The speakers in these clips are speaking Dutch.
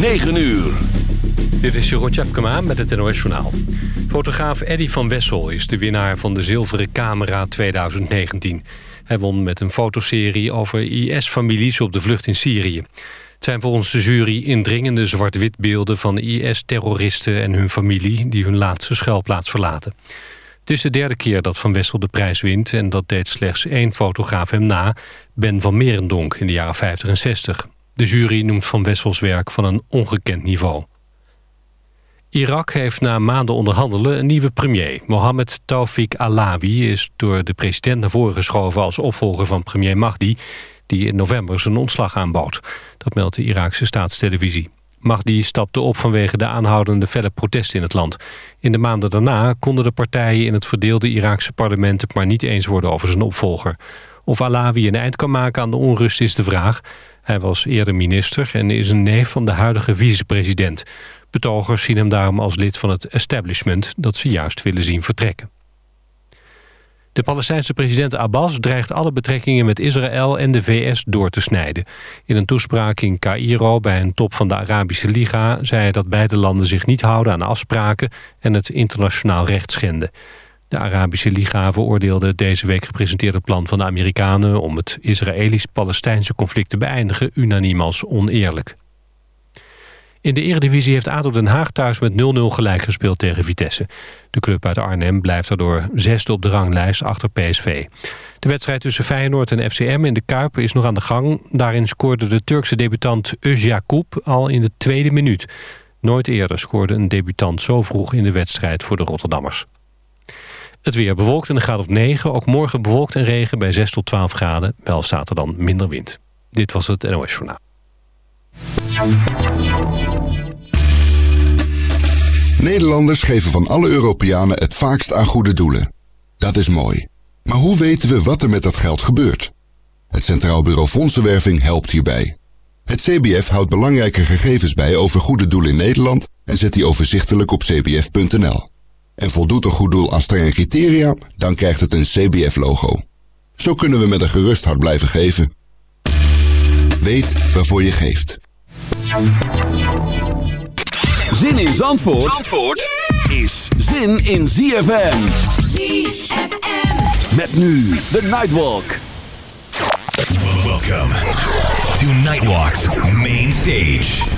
9 uur. Dit is Jeroen Tjepkema met het NOS Journaal. Fotograaf Eddy van Wessel is de winnaar van de Zilveren Camera 2019. Hij won met een fotoserie over IS-families op de vlucht in Syrië. Het zijn volgens de jury indringende zwart-wit beelden van IS-terroristen en hun familie... die hun laatste schuilplaats verlaten. Het is de derde keer dat Van Wessel de prijs wint... en dat deed slechts één fotograaf hem na, Ben van Merendonk in de jaren 50 en 60. De jury noemt Van Wessels werk van een ongekend niveau. Irak heeft na maanden onderhandelen een nieuwe premier. Mohammed Taufik Alawi is door de president naar voren geschoven... als opvolger van premier Mahdi, die in november zijn ontslag aanbood. Dat meldt de Iraakse staatstelevisie. Mahdi stapte op vanwege de aanhoudende felle protesten in het land. In de maanden daarna konden de partijen in het verdeelde Iraakse parlement... het maar niet eens worden over zijn opvolger. Of Alawi een eind kan maken aan de onrust is de vraag. Hij was eerder minister en is een neef van de huidige vicepresident. Betogers zien hem daarom als lid van het establishment... dat ze juist willen zien vertrekken. De Palestijnse president Abbas dreigt alle betrekkingen met Israël en de VS door te snijden. In een toespraak in Cairo bij een top van de Arabische Liga... zei hij dat beide landen zich niet houden aan afspraken en het internationaal recht schenden. De Arabische Liga veroordeelde deze week gepresenteerde plan van de Amerikanen... om het Israëlisch-Palestijnse conflict te beëindigen unaniem als oneerlijk. In de Eredivisie heeft ADO Den Haag thuis met 0-0 gelijk gespeeld tegen Vitesse. De club uit Arnhem blijft daardoor zesde op de ranglijst achter PSV. De wedstrijd tussen Feyenoord en FCM in de Kuip is nog aan de gang. Daarin scoorde de Turkse debutant Özyakup al in de tweede minuut. Nooit eerder scoorde een debutant zo vroeg in de wedstrijd voor de Rotterdammers. Het weer bewolkt en een graad of 9. Ook morgen bewolkt en regen bij 6 tot 12 graden. Wel staat er dan minder wind. Dit was het NOS Journaal. Nederlanders geven van alle Europeanen het vaakst aan goede doelen. Dat is mooi. Maar hoe weten we wat er met dat geld gebeurt? Het Centraal Bureau Fondsenwerving helpt hierbij. Het CBF houdt belangrijke gegevens bij over goede doelen in Nederland en zet die overzichtelijk op cbf.nl. En voldoet een goed doel aan strenge criteria, dan krijgt het een CBF-logo. Zo kunnen we met een gerust hart blijven geven. Weet waarvoor je geeft. Zin in Zandvoort, Zandvoort is zin in ZFM. ZFM. Met nu de Nightwalk. Welcome to Nightwalk's main stage.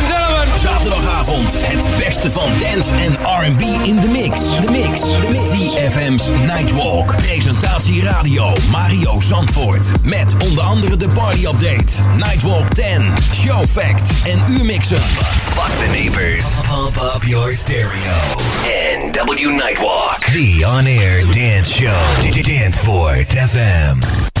gentlemen. Zaterdagavond het beste van dance en R&B in de mix. De mix. De mix. CFM's Nightwalk. Presentatie radio Mario Zandvoort. Met onder andere de party update. Nightwalk 10. Show facts en uurmixen. Fuck the neighbors. Pump up your stereo. NW Nightwalk. The on-air dance show. Danceport FM.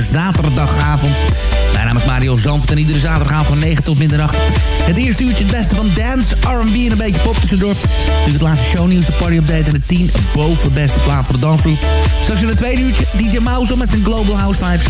Zaterdagavond. Mijn naam is Mario Zandvoort en iedere zaterdagavond van 9 tot middernacht. Het eerste uurtje het beste van dance, R&B en een beetje pop tussendoor. Nu het laatste shownieuws, de party update en de 10 boven beste plaat voor de dansgroep. Straks in het tweede uurtje DJ Mouse met zijn Global House Vibes.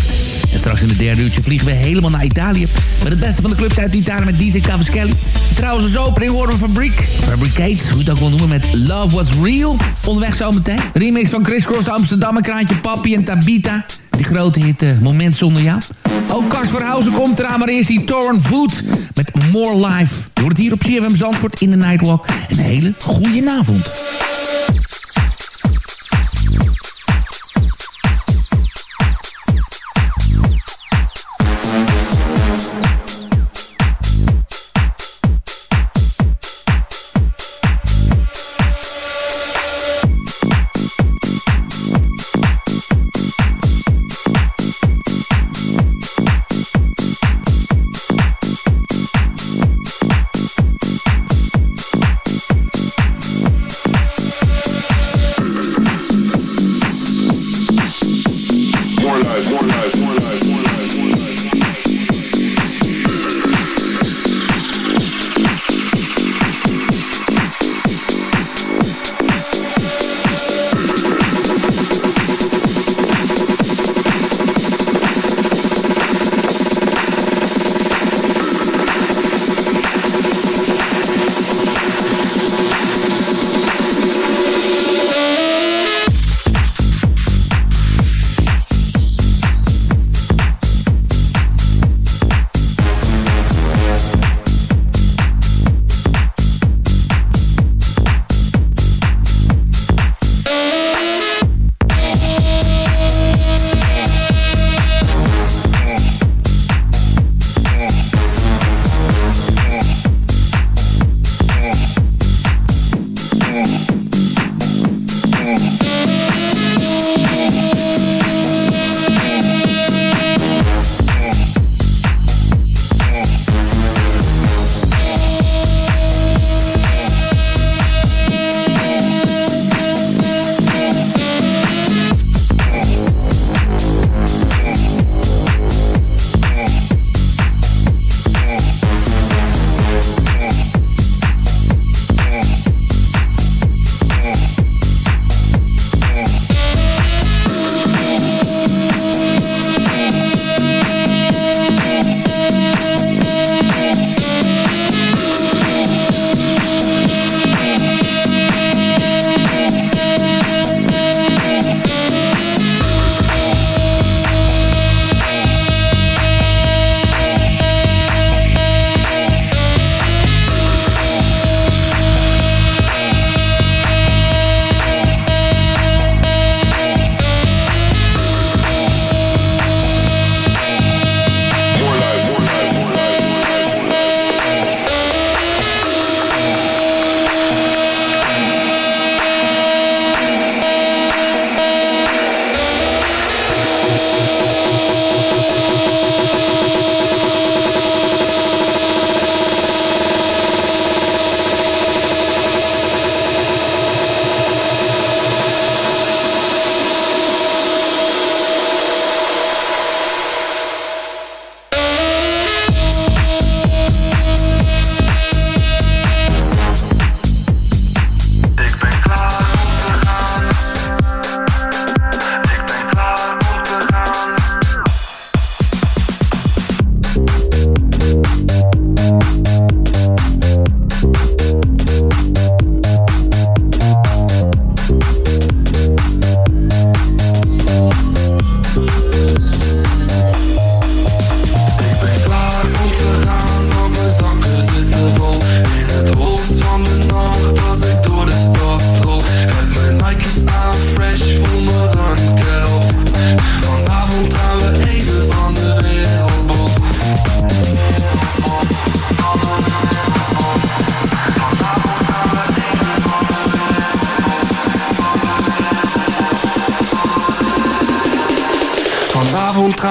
En straks in het derde uurtje vliegen we helemaal naar Italië. Met het beste van de clubs uit Italië met DJ Cavaschelli. Trouwens, als opening horen we Fabriek. Fabricate, hoe je het ook wil noemen, met Love Was Real. Onderweg zometeen. Remix van Chris Cross Amsterdam, een kraantje Papi en Tabita. Grote hit uh, Moment Zonder Jou. Ook Kars Verhausen komt eraan, maar eerst die Torn Food met More Life. Je het hier op CFM Zandvoort in de Nightwalk. Een hele goede avond.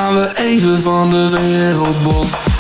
Gaan we even van de wereldbol. Ik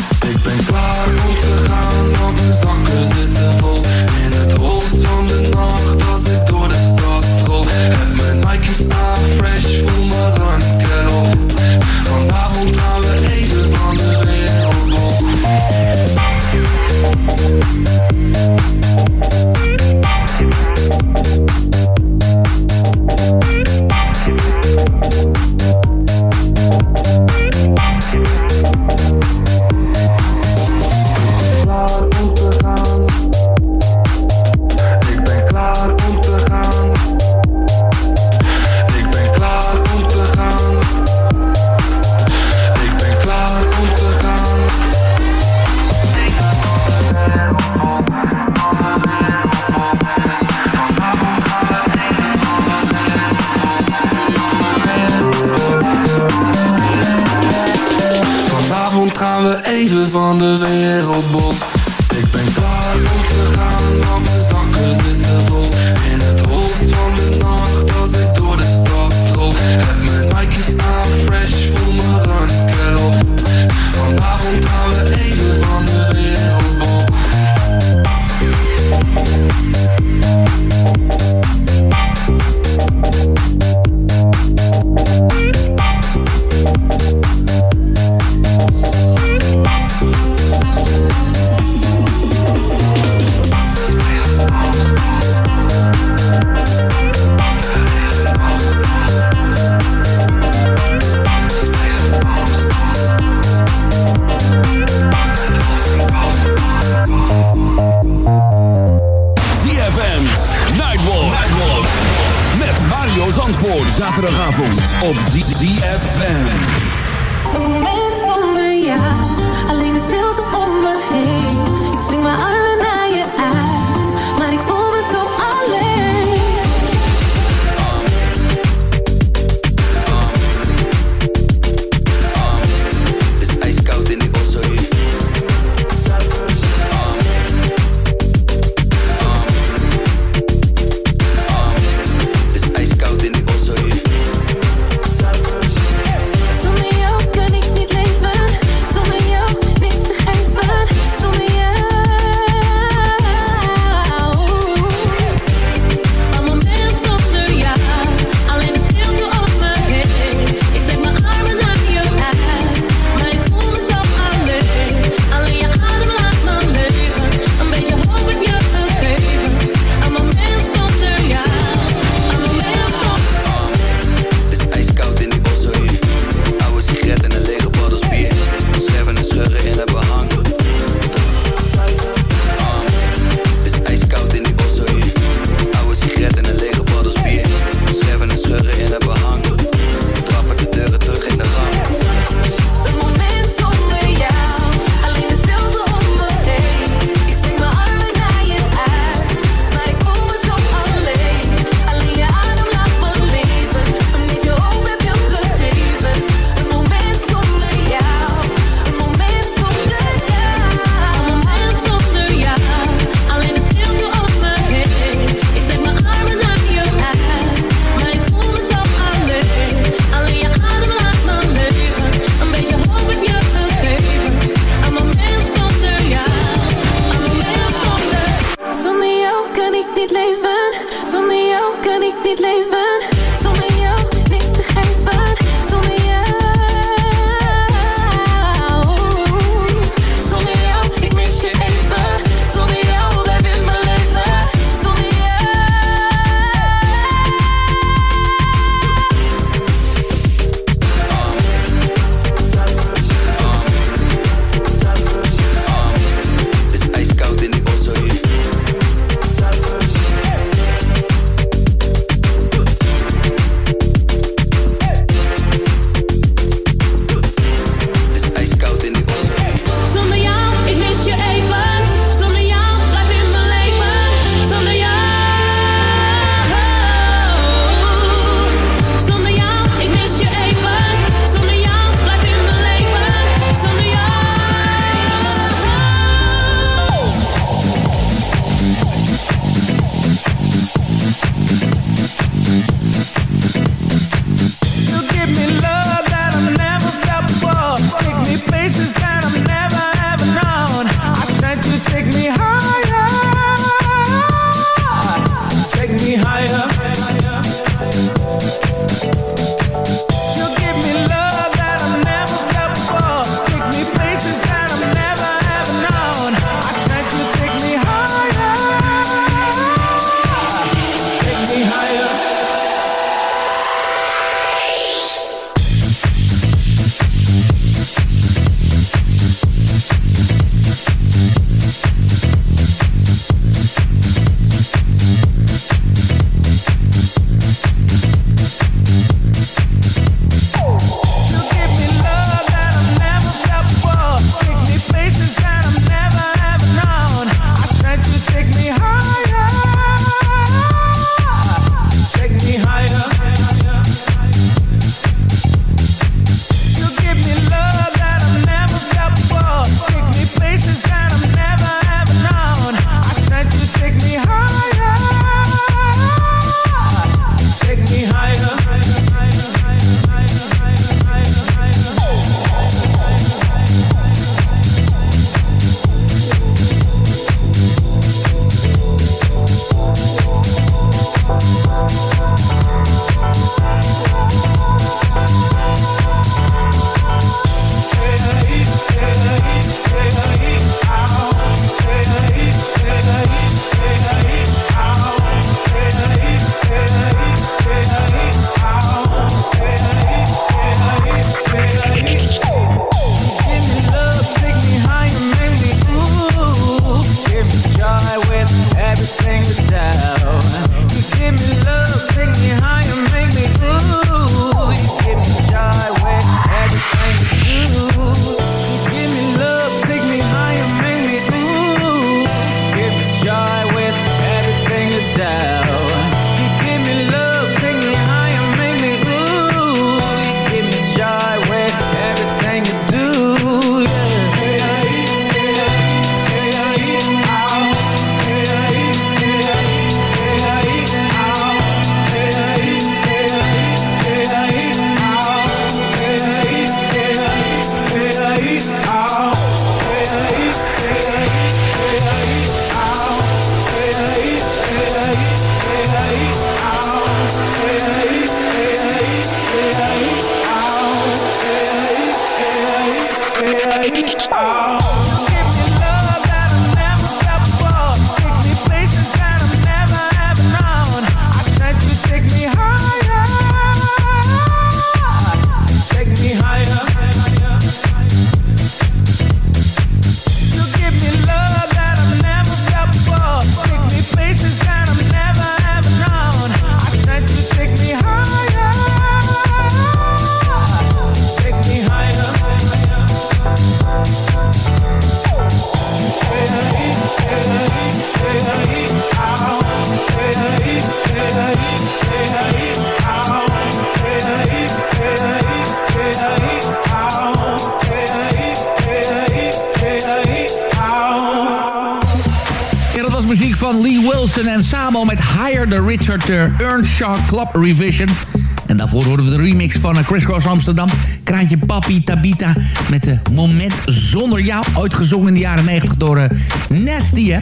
En daarvoor horen we de remix van uh, Chris Cross Amsterdam. Kraantje Papi Tabita met de Moment Zonder Jou. Ooit gezongen in de jaren 90 door uh.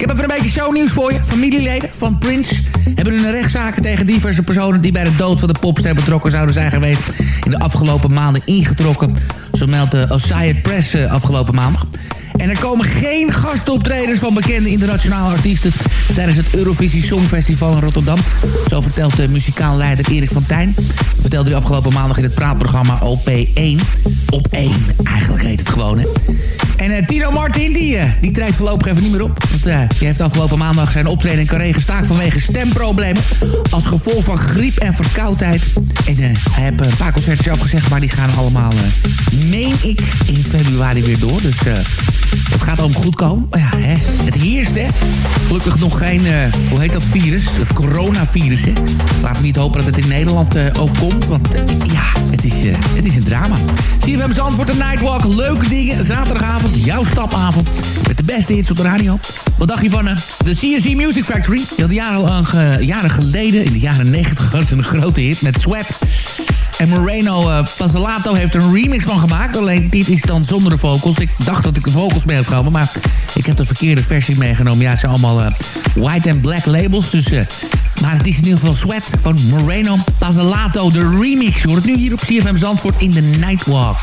Ik heb even een beetje shownieuws voor je. Familieleden van Prince hebben hun rechtszaken tegen diverse personen... die bij de dood van de popster betrokken zouden zijn geweest... in de afgelopen maanden ingetrokken. Zo meldt de Associated Press afgelopen maandag. En er komen geen gastoptredens van bekende internationale artiesten... tijdens het Eurovisie Songfestival in Rotterdam. Zo vertelt de muzikaal leider Erik van Tijn. Vertelde hij afgelopen maandag in het praatprogramma OP1. Op 1, eigenlijk heet het gewoon, hè. En uh, Tino Martin, die, uh, die treedt voorlopig even niet meer op. Want uh, die heeft afgelopen maandag zijn optreden in Carré gestaakt vanwege stemproblemen. Als gevolg van griep en verkoudheid. En hij heeft een paar concertjes afgezegd, maar die gaan allemaal, meen ik, in februari weer door. Dus het gaat allemaal goed komen. Ja, hè, het heerst, hè. Gelukkig nog geen, hoe heet dat virus? Het coronavirus, hè. Laten we niet hopen dat het in Nederland ook komt. Want ja, het is, het is een drama. Zie je, we antwoord de Nightwalk. Leuke dingen, zaterdagavond jouw stapavond met de beste hits op de radio. Wat dacht je van de CNC Music Factory? Die had jaren, jaren geleden, in de jaren 90, was een grote hit met Sweat. En Moreno uh, heeft een remix van gemaakt. Alleen dit is dan zonder de vocals. Ik dacht dat ik de vocals mee had genomen, maar ik heb de verkeerde versie meegenomen. Ja, het zijn allemaal white and black labels. Dus, maar het is in ieder geval Sweat van Moreno Pasolato, de remix. Je hoort het nu hier op CFM Zandvoort in de Nightwalk.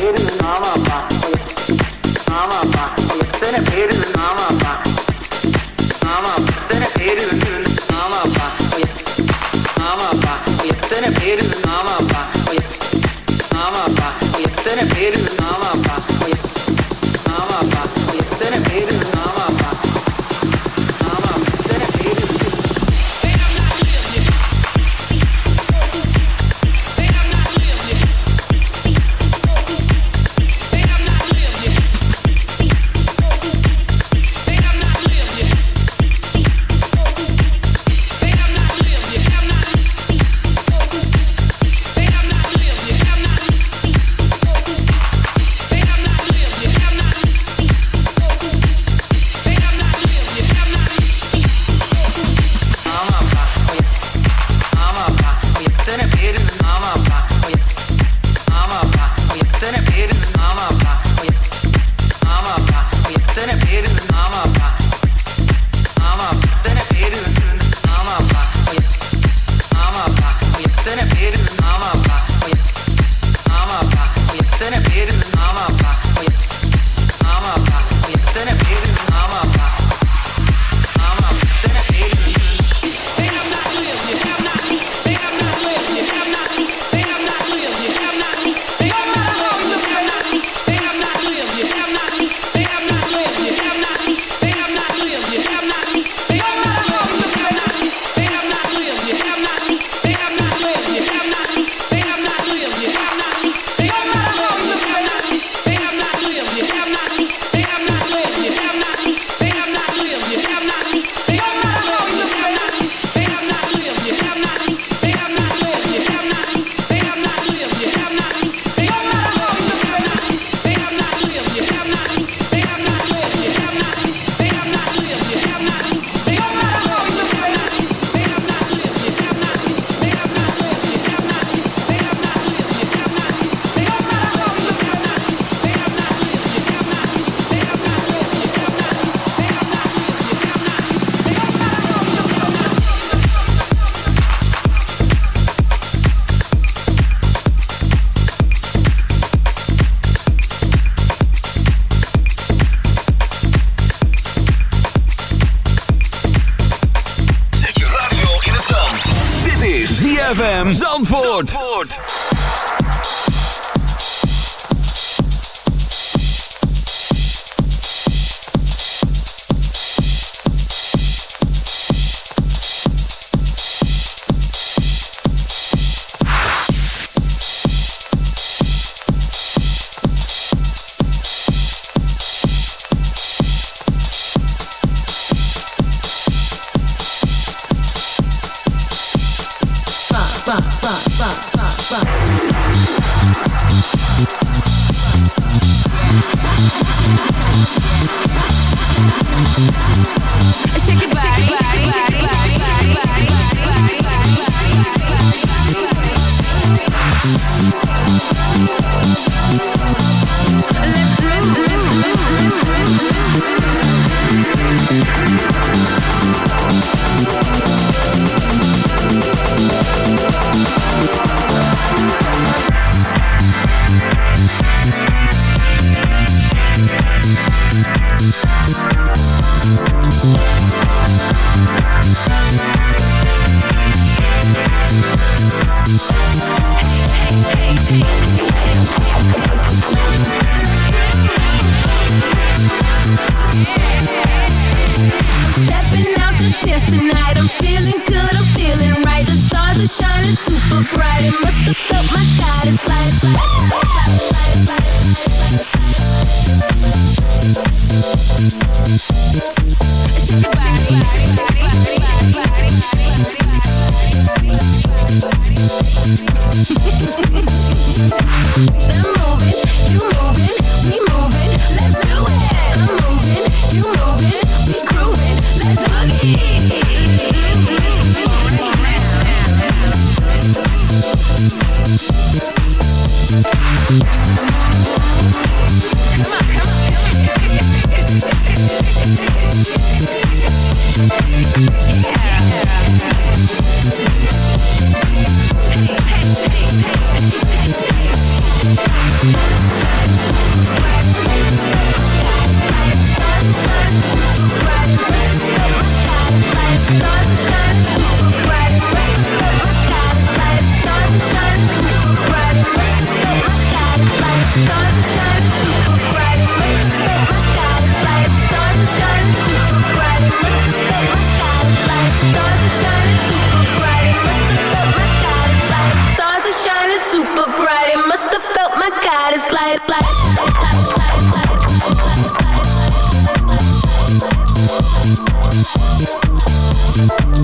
Zandvoort. Zandvoort.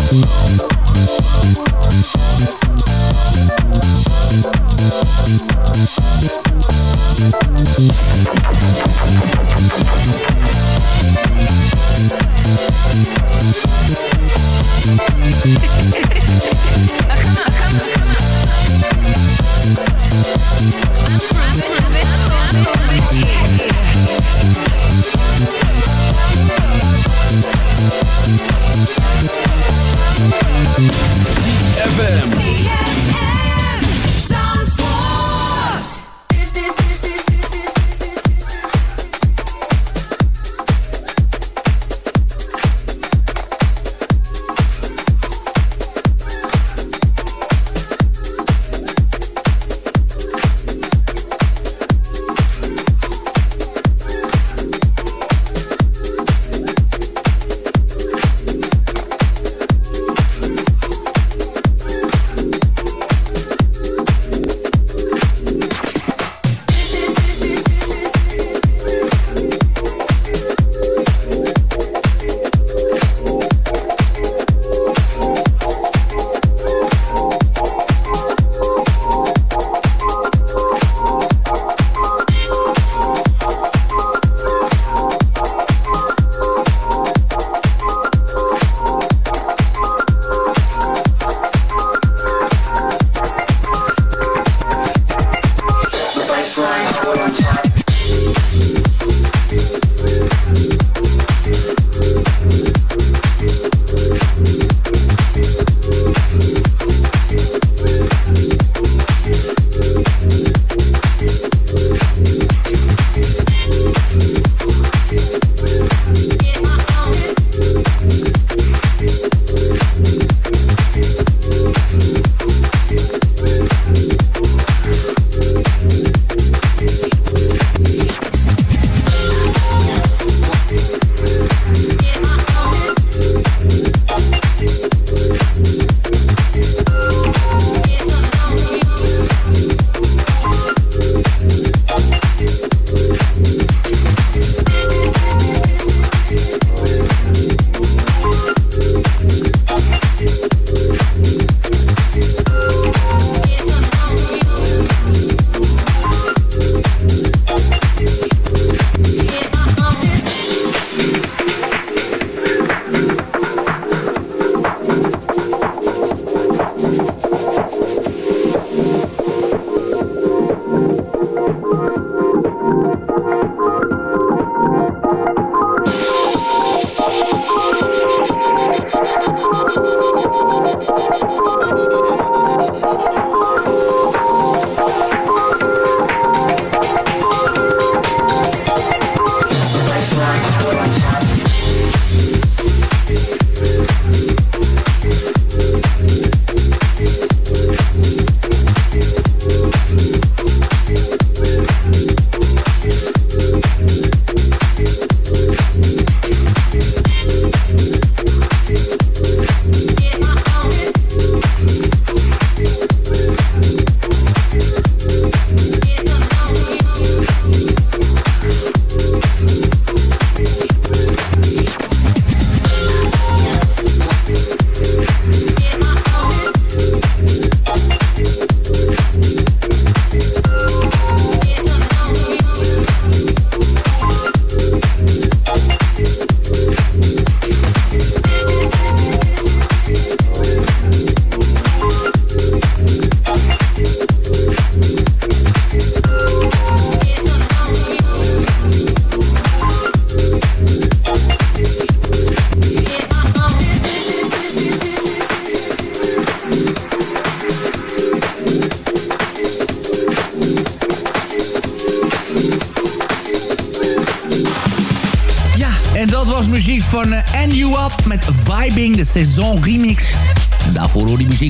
Thank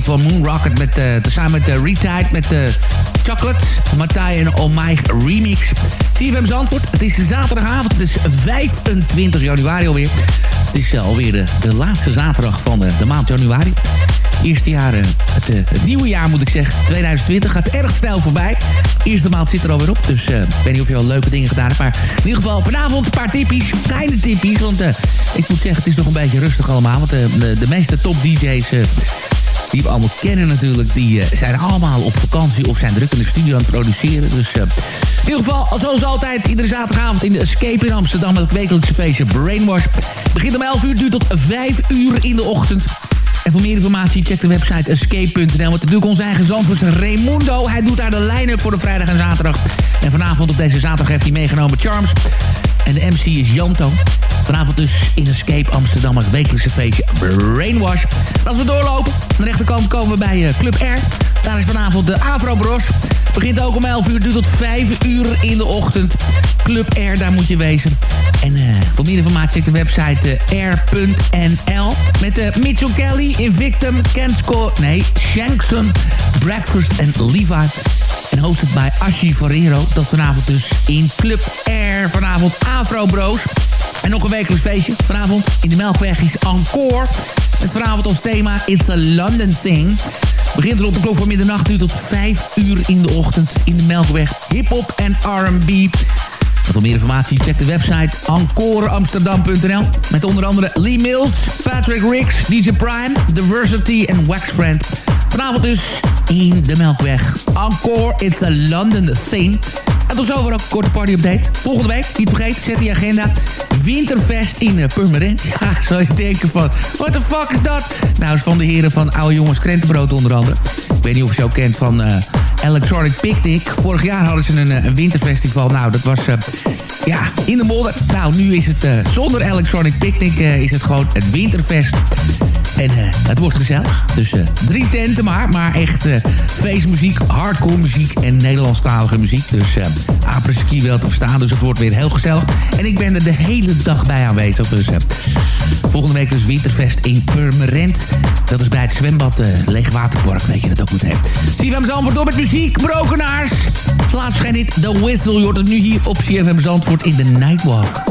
van Moon Rocket met, samen met uh, Retide met uh, Chocolate, Matai en Omai Remix. CFM Zandvoort, het is zaterdagavond, het is 25 januari alweer. Het is alweer de, de laatste zaterdag van de, de maand januari eerste jaar, het, het, nieuwe jaar moet ik zeggen. 2020 gaat erg snel voorbij. eerste maand zit er alweer op. Dus ik weet niet of je al leuke dingen gedaan hebt. Maar in ieder geval vanavond een paar tippies. Kleine tippies. Want ik moet zeggen, het is nog een beetje rustig allemaal. Want de, de, meeste top DJ's... die we allemaal kennen natuurlijk, die zijn allemaal op vakantie of zijn druk in de studio aan het produceren. Dus in ieder geval, zoals altijd, iedere zaterdagavond in de Escape in Amsterdam met het wekelijkse feestje Brainwash. Begint om 11 uur, duurt tot 5 uur in de ochtend. En voor meer informatie check de website escape.nl. Want natuurlijk onze eigen zandvoort Raimundo. Hij doet daar de line-up voor de vrijdag en zaterdag. En vanavond op deze zaterdag heeft hij meegenomen Charms. En de MC is Janto. Vanavond dus in Escape Amsterdam het wekelijkse feestje Brainwash. Als we doorlopen, aan de rechterkant komen we bij Club R. Daar is vanavond de Afro Bros. Begint ook om 11 uur, duurt tot 5 uur in de ochtend. Club R, daar moet je wezen. En uh, voor meer informatie check de website uh, r.nl. Met uh, Mitchell Kelly, Invictum, Kensko, nee, Shankson, Breakfast en Levi. En hosted bij Ashi Ferrero. Dat vanavond dus in Club R. Vanavond Afro Bros. En nog een wekelijks feestje. Vanavond in de Melkweg is Encore. Met vanavond als thema It's a London Thing. Begint er op de klok van middernacht uur tot 5 uur in de ochtend in de Melkweg. Hip-hop en R&B. Voor meer informatie check de website encoreamsterdam.nl. Met onder andere Lee Mills, Patrick Ricks, DJ Prime, Diversity en Waxfriend. Vanavond dus in de Melkweg. Encore, it's a London thing. En tot zover ook een korte party-update. Volgende week, niet vergeten, zet die agenda. Winterfest in uh, Purmerend. Ja, zou je denken van, what the fuck is dat? Nou, is van de heren van Oude Jongens Krentenbrood onder andere. Ik weet niet of je zo kent van uh, Electronic Picnic. Vorig jaar hadden ze een, een winterfestival. Nou, dat was... Ja, in de modder. Nou, nu is het zonder Electronic Picnic is het gewoon het winterfest. En uh, het wordt gezellig. Dus drie tenten maar. Maar echt feestmuziek, hardcore muziek en Nederlandstalige muziek. Dus apres-ski wel te verstaan. Dus het wordt weer heel gezellig. En ik ben er de hele dag bij aanwezig. Dus volgende week dus winterfest in Purmerend. Dat is bij het zwembad Leegwaterpark. Weet je dat ook. Zie je hem Zandvoort door met muziek. Brokenaars. Het laatst schijnt dit The Whistle. Je hoort het nu hier op CFM Zandvoort in de Nightwalk.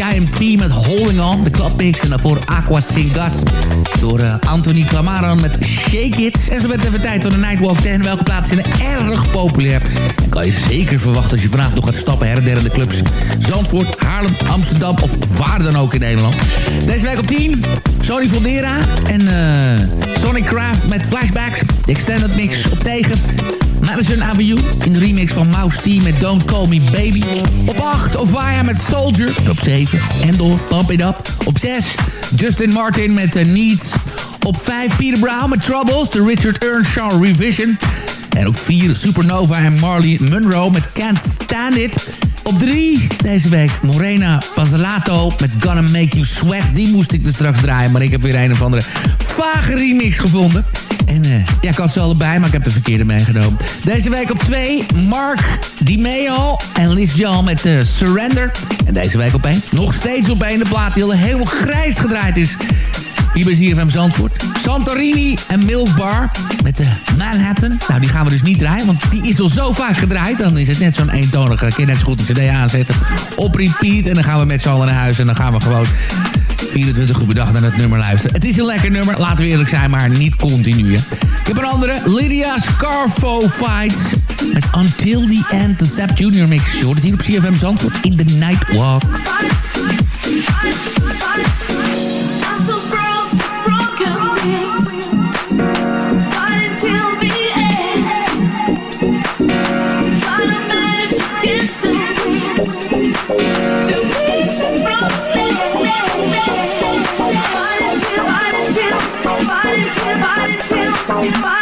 Cheyenne P met Holding On, de clubmix. En daarvoor Aqua Singas door uh, Anthony Clamaran met Shake It. En zo werd even tijd voor de Nightwalk 10. Welke plaatsen zijn erg populair? En kan je zeker verwachten als je vanavond nog gaat stappen. Her de clubs Zandvoort, Haarlem, Amsterdam of waar dan ook in Nederland. Deze week op 10, Sony Voldera en uh, Sonic Craft met Flashbacks. De Extended Mix op tegen. Madison Avenue in de remix van Mouse T met Don't Call Me Baby. Op 8 Ovaya met Soldier. Op 7 Endor Pump It Up. Op 6 Justin Martin met uh, Needs. Op 5 Peter Brown met Troubles. De Richard Earnshaw Revision. En op 4 Supernova en Marley Monroe met Can't Stand It. Op 3 deze week Morena Pazalato met Gonna Make You Sweat. Die moest ik er straks draaien, maar ik heb weer een of andere vage remix gevonden. En uh, ja, ik had ze allebei, maar ik heb de verkeerde meegenomen. Deze week op 2, Mark DiMeo en Liz Jan met uh, Surrender. En deze week op 1, nog steeds op 1 de plaat die al grijs gedraaid is. Hier bij ZFM Zandvoort. Santorini en Milk Bar met de Manhattan. Nou, die gaan we dus niet draaien, want die is al zo vaak gedraaid. Dan is het net zo'n eentonige. Kun net zo goed de cd aanzetten. Op repeat. En dan gaan we met z'n allen naar huis. En dan gaan we gewoon 24 uur dag naar het nummer luisteren. Het is een lekker nummer, laten we eerlijk zijn, maar niet continu. Ik heb een andere, Lydia Scarfo Fights. Met Until the End, de Zap Junior Mix. Je hoort het hier op CFM Zandvoort in The Nightwalk. Bye.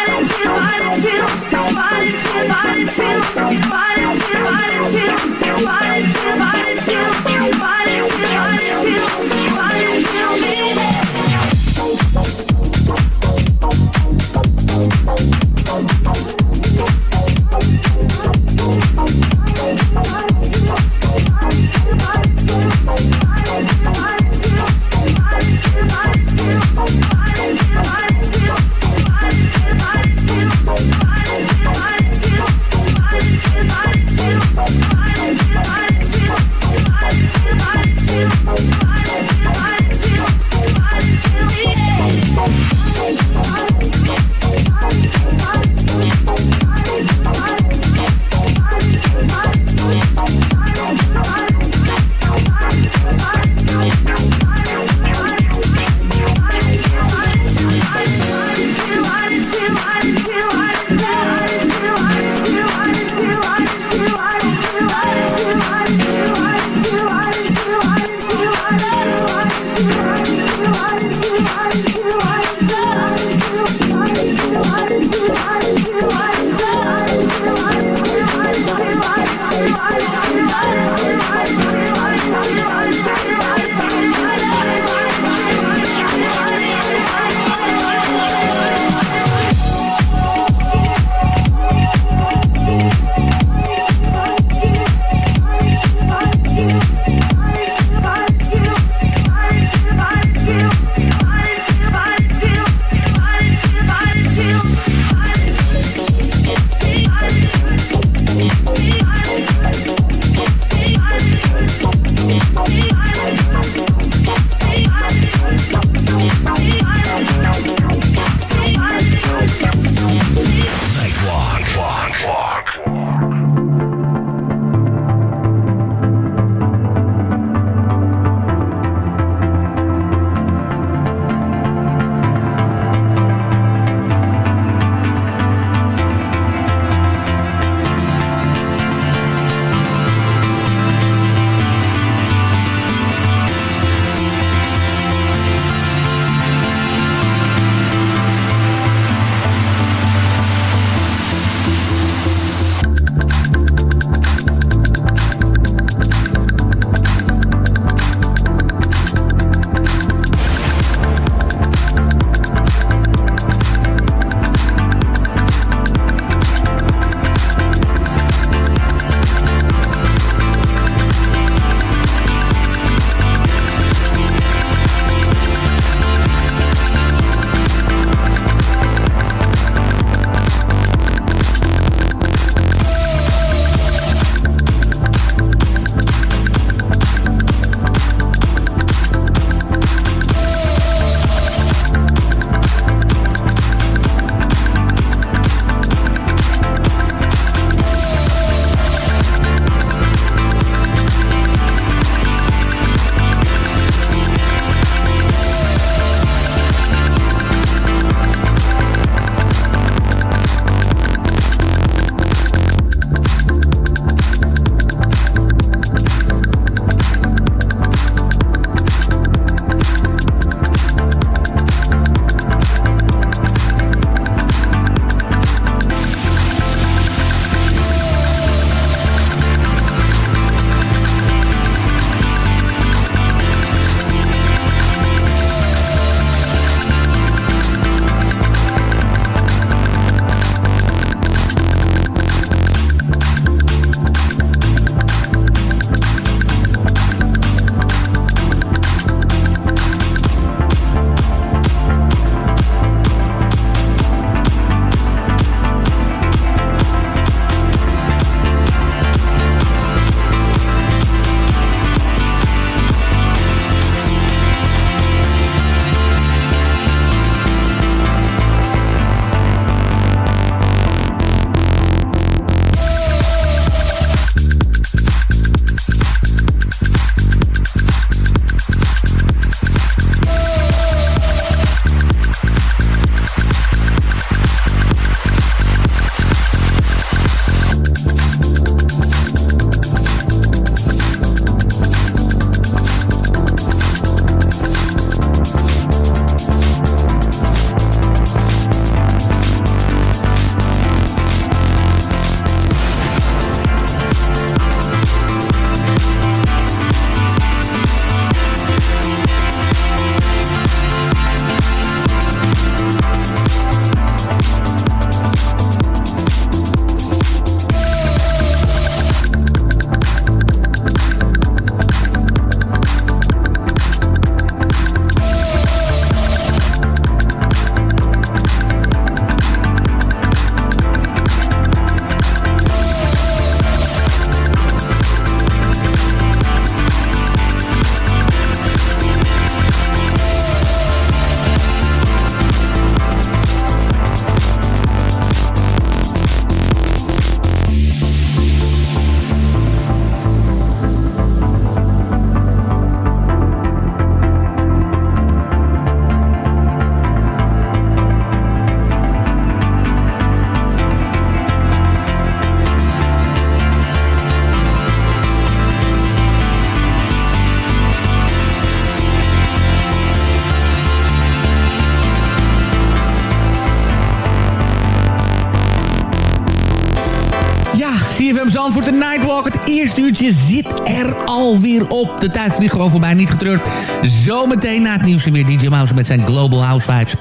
Zandvoort, de Nightwalk. Het eerste uurtje zit er alweer op. De tijd vliegt gewoon voorbij, niet getreurd. Zometeen na het nieuws weer DJ Mouse met zijn Global House Vibes.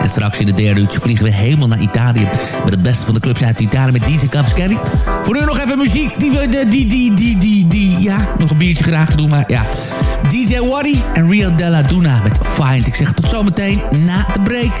En straks in het derde uurtje vliegen we helemaal naar Italië. Met het beste van de clubs uit Italië met DJ Cavaschelli. Voor nu nog even muziek. Die, die, die, die, die, die, die, ja, nog een biertje graag doen, maar ja. DJ Waddy en Rio Della Duna met Find. Ik zeg tot zometeen na de break.